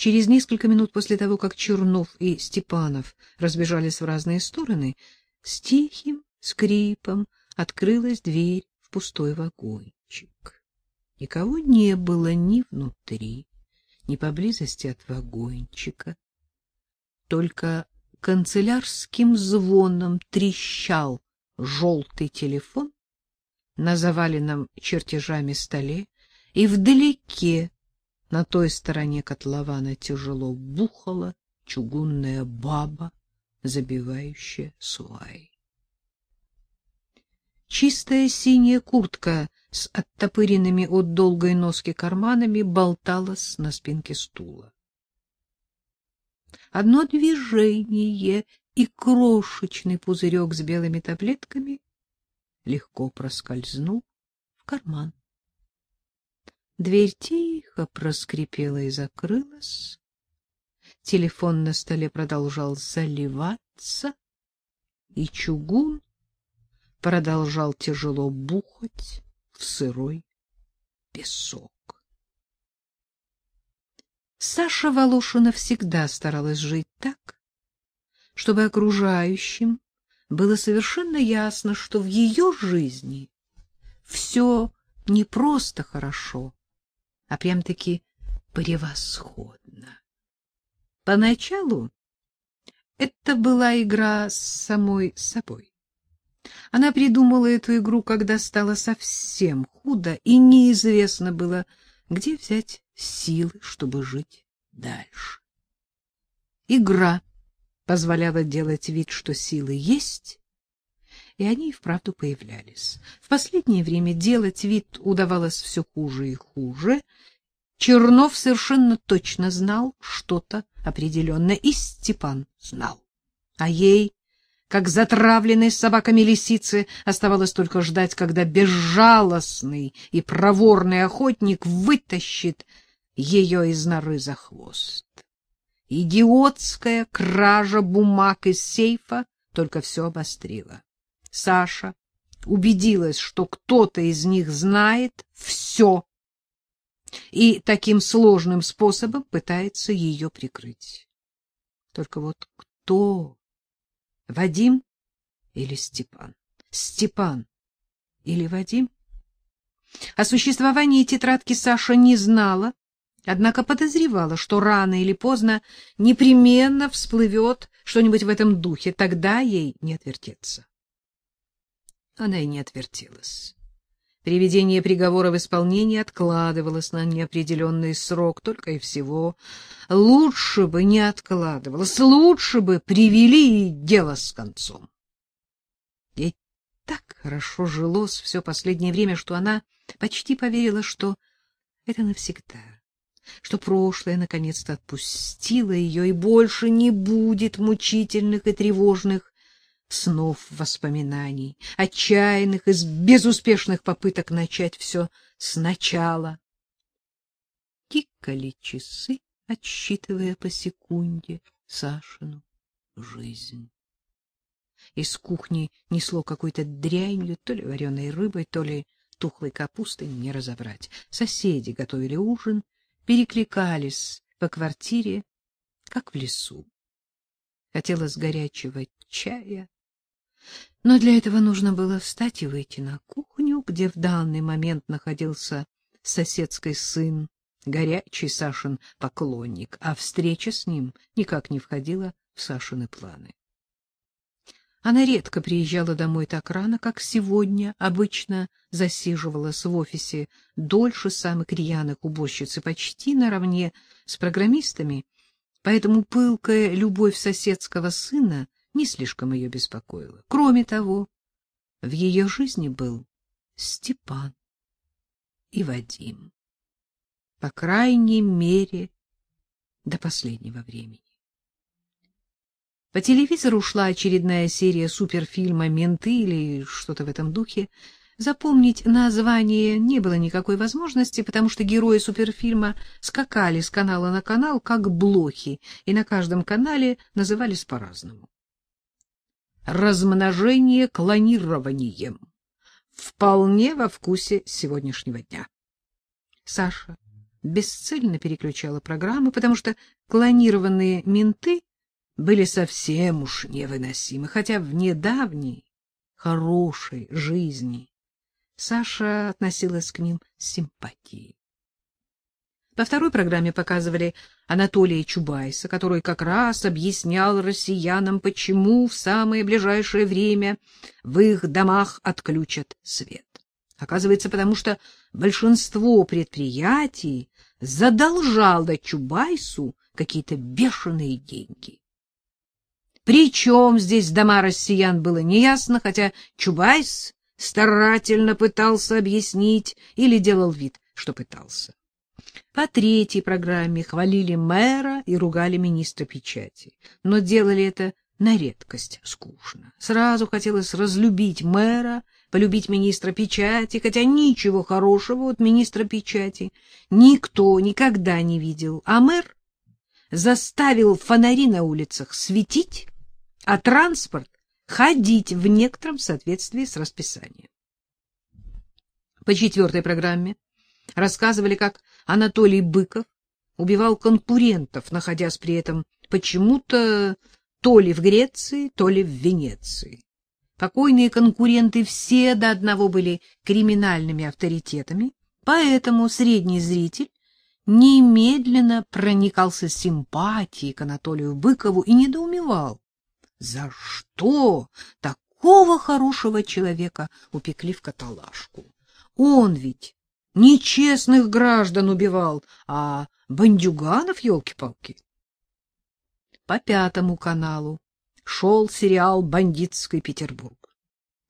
Через несколько минут после того, как Чернов и Степанов разбежались в разные стороны, с тихим скрипом открылась дверь в пустой вагончик. Никого не было ни внутри, ни поблизости от вагончика. Только канцелярским звоном трещал желтый телефон на заваленном чертежами столе, и вдалеке, на той стороне котлована, тяжело бухала чугунная баба, забивающая свай. Чистая синяя куртка с оттопыренными от долгой носки карманами болталась на спинке стула. Одно движение, и крошечный пузырек с белыми таблетками легко проскользнул в карман. Дверь тихо проскрипела и закрылась. Телефон на столе продолжал заливаться, и чугун продолжал тяжело бухать в сырой песок. Саша Волошина всегда старалась жить так, чтобы окружающим было совершенно ясно, что в ее жизни все не просто хорошо, а прям-таки превосходно. Поначалу это была игра с самой собой. Она придумала эту игру, когда стало совсем худо, и неизвестно было, где взять силы, чтобы жить дальше. Игра позволяла делать вид, что силы есть, и они и вправду появлялись. В последнее время делать вид удавалось все хуже и хуже. Чернов совершенно точно знал что-то определенное, и Степан знал. А ей, как затравленной собаками лисицы, оставалось только ждать, когда безжалостный и проворный охотник вытащит ее из норы за хвост. Идиотская кража бумаг из сейфа только все обострила. Саша убедилась, что кто-то из них знает все и таким сложным способом пытается ее прикрыть. Только вот кто? Вадим или Степан? Степан или Вадим? О существовании тетрадки Саша не знала, Однако подозревала, что рано или поздно непременно всплывет что-нибудь в этом духе, тогда ей не отвертеться. Она и не отвертелась. Приведение приговора в исполнение откладывалось на неопределенный срок, только и всего. Лучше бы не откладывалось, лучше бы привели дело с концом. Ей так хорошо жилось все последнее время, что она почти поверила, что это навсегда что прошлое наконец-то отпустило ее и больше не будет мучительных и тревожных снов воспоминаний, отчаянных и безуспешных попыток начать все сначала. Тикали часы, отсчитывая по секунде Сашину жизнь. Из кухни несло какой-то дрянью, то ли вареной рыбой, то ли тухлой капустой, не разобрать. Соседи готовили ужин, перекликались по квартире, как в лесу. Хотелось горячего чая, но для этого нужно было встать и выйти на кухню, где в данный момент находился соседский сын, горячий Сашин поклонник, а встреча с ним никак не входила в Сашины планы. Она редко приезжала домой так рано, как сегодня, обычно засиживалась в офисе дольше самых рьяных уборщиц и почти наравне с программистами, поэтому пылкая любовь соседского сына не слишком ее беспокоила. Кроме того, в ее жизни был Степан и Вадим. По крайней мере, до последнего времени. По телевизору шла очередная серия суперфильма «Менты» или что-то в этом духе. Запомнить название не было никакой возможности, потому что герои суперфильма скакали с канала на канал, как блохи, и на каждом канале назывались по-разному. Размножение клонированием. Вполне во вкусе сегодняшнего дня. Саша бесцельно переключала программы, потому что клонированные менты были совсем уж невыносимы, хотя в недавней хорошей жизни Саша относилась к ним с симпатией. Во второй программе показывали Анатолия Чубайса, который как раз объяснял россиянам, почему в самое ближайшее время в их домах отключат свет. Оказывается, потому что большинство предприятий задолжало Чубайсу какие-то бешеные деньги. Причем здесь дома россиян было неясно, хотя Чубайс старательно пытался объяснить или делал вид, что пытался. По третьей программе хвалили мэра и ругали министра печати, но делали это на редкость скучно. Сразу хотелось разлюбить мэра, полюбить министра печати, хотя ничего хорошего от министра печати никто никогда не видел, а мэр заставил фонари на улицах светить, а транспорт ходить в некотором соответствии с расписанием. По четвертой программе рассказывали, как Анатолий Быков убивал конкурентов, находясь при этом почему-то то ли в Греции, то ли в Венеции. Покойные конкуренты все до одного были криминальными авторитетами, поэтому средний зритель немедленно проникался симпатией к Анатолию Быкову и недоумевал, за что такого хорошего человека упекли в каталажку. Он ведь нечестных граждан убивал, а бандюганов, елки-палки. По пятому каналу шел сериал «Бандитский Петербург».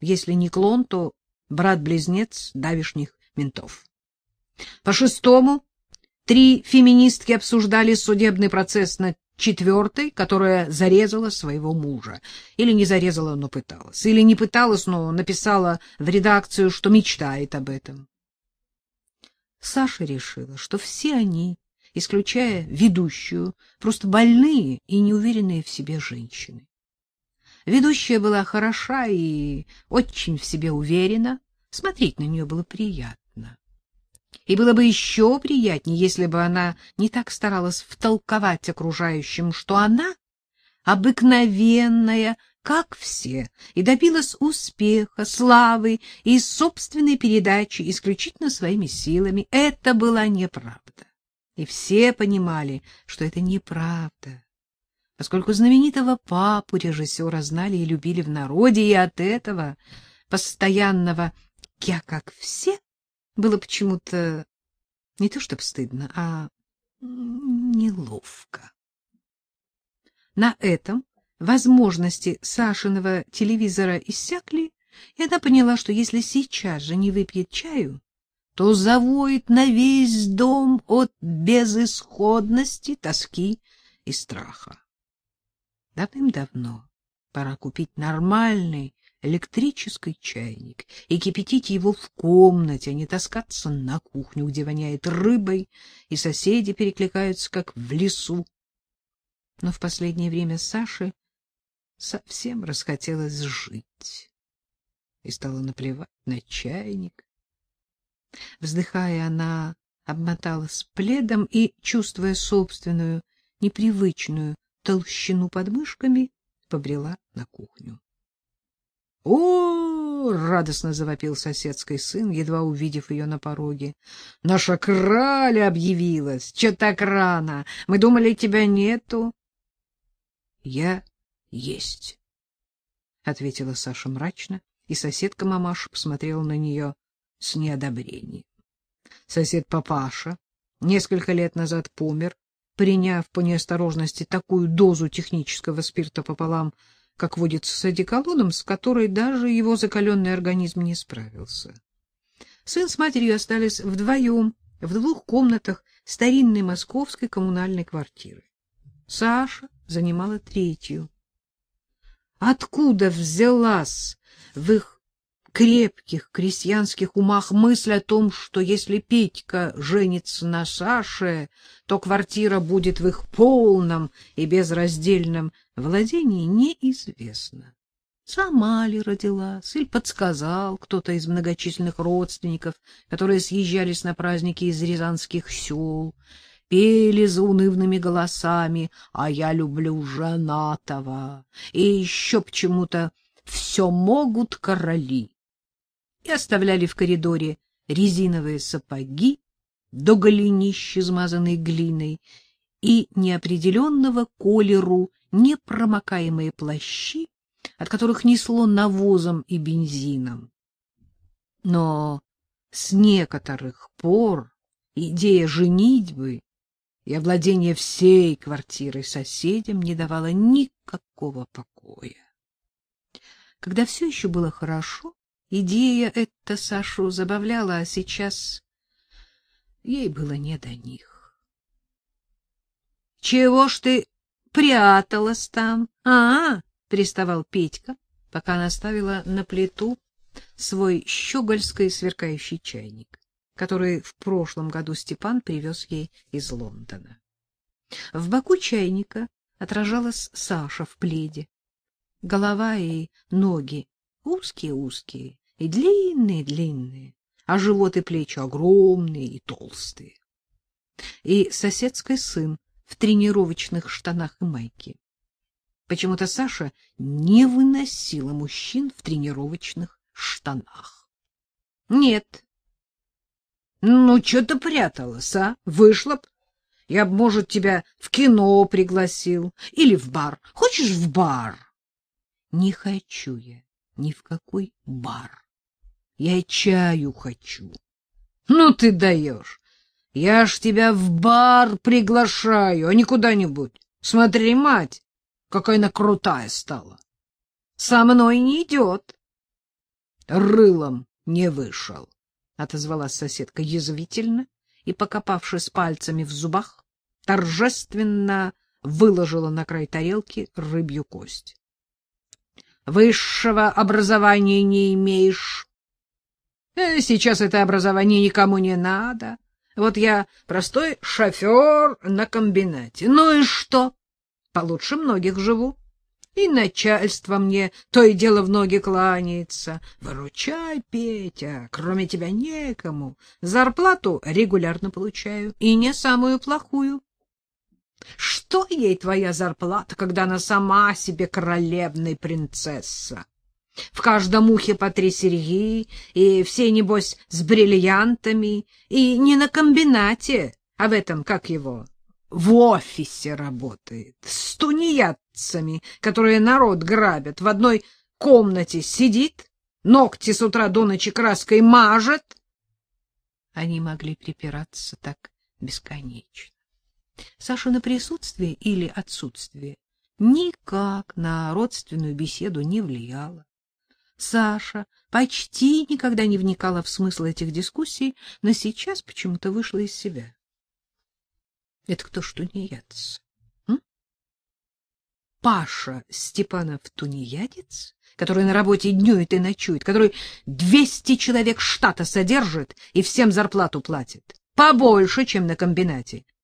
Если не клон, то брат-близнец давишних ментов. По шестому три феминистки обсуждали судебный процесс над четвертой, которая зарезала своего мужа. Или не зарезала, но пыталась. Или не пыталась, но написала в редакцию, что мечтает об этом. Саша решила, что все они исключая ведущую, просто больные и неуверенные в себе женщины. Ведущая была хороша и очень в себе уверена, смотреть на нее было приятно. И было бы еще приятнее, если бы она не так старалась втолковать окружающим, что она обыкновенная, как все, и добилась успеха, славы и собственной передачи исключительно своими силами. Это была неправда. И все понимали, что это неправда, поскольку знаменитого папу режиссера знали и любили в народе, и от этого постоянного «я как все» было почему-то не то чтобы стыдно, а неловко. На этом возможности Сашиного телевизора иссякли, и она поняла, что если сейчас же не выпьет чаю, то завоет на весь дом от безысходности, тоски и страха. Давным-давно пора купить нормальный электрический чайник и кипятить его в комнате, а не таскаться на кухню, где воняет рыбой, и соседи перекликаются, как в лесу. Но в последнее время Саше совсем расхотелось жить, и стало наплевать на чайник, Вздыхая, она обмоталась пледом и, чувствуя собственную непривычную толщину подмышками, побрела на кухню. — О! — радостно завопил соседский сын, едва увидев ее на пороге. — Наша краля объявилась! Че так рано? Мы думали, тебя нету. — Я есть, — ответила Саша мрачно, и соседка мамаша посмотрела на нее с неодобрением. Сосед папаша несколько лет назад помер, приняв по неосторожности такую дозу технического спирта пополам, как водится с одеколоном, с которой даже его закаленный организм не справился. Сын с матерью остались вдвоем в двух комнатах старинной московской коммунальной квартиры. Саша занимала третью. Откуда взялась в их крепких крестьянских умах мысль о том, что если Петька женится на Саше, то квартира будет в их полном и безраздельном владении, неизвестна. Сама ли родилась, или подсказал кто-то из многочисленных родственников, которые съезжались на праздники из рязанских сел, пели заунывными голосами «А я люблю женатого» и еще почему-то «Все могут короли» и оставляли в коридоре резиновые сапоги до голенища, смазанной глиной, и неопределенного колеру непромокаемые плащи, от которых несло навозом и бензином. Но с некоторых пор идея женитьбы и овладение всей квартирой соседям не давала никакого покоя. Когда все еще было хорошо, идея эта Сашу забавляла, а сейчас ей было не до них. — Чего ж ты пряталась там, а? — приставал Петька, пока она ставила на плиту свой щегольский сверкающий чайник который в прошлом году Степан привез ей из Лондона. В боку чайника отражалась Саша в пледе. Голова и ноги узкие-узкие и длинные-длинные, а живот и плечи огромные и толстые. И соседский сын в тренировочных штанах и майке. Почему-то Саша не выносила мужчин в тренировочных штанах. Нет, ну, что ты пряталась, а? Вышла б. Я б, может, тебя в кино пригласил. Или в бар. Хочешь в бар? Не хочу я ни в какой бар. Я чаю хочу. Ну, ты даешь. Я ж тебя в бар приглашаю, а не куда-нибудь. Смотри, мать, какая она крутая стала. Со мной не идет. Рылом не вышел отозвалась соседка язвительно и, покопавшись пальцами в зубах, торжественно выложила на край тарелки рыбью кость. Высшего образования не имеешь. Э, сейчас это образование никому не надо. Вот я простой шофер на комбинате. Ну и что? Получше многих живу. И начальство мне то и дело в ноги кланяется. Выручай, Петя, кроме тебя некому. Зарплату регулярно получаю, и не самую плохую. Что ей твоя зарплата, когда она сама себе королевная принцесса? В каждом ухе по три серьги, и все, небось, с бриллиантами, и не на комбинате, а в этом, как его, в офисе работает, с тунеядцами, которые народ грабят, в одной комнате сидит, ногти с утра до ночи краской мажет. Они могли припираться так бесконечно. Саша на присутствие или отсутствие никак на родственную беседу не влияло. Саша почти никогда не вникала в смысл этих дискуссий, но сейчас почему-то вышла из себя. Это кто ж тунеядец? М? Паша Степанов тунеядец, который на работе днюет и ночует, который двести человек штата содержит и всем зарплату платит, побольше, чем на комбинате.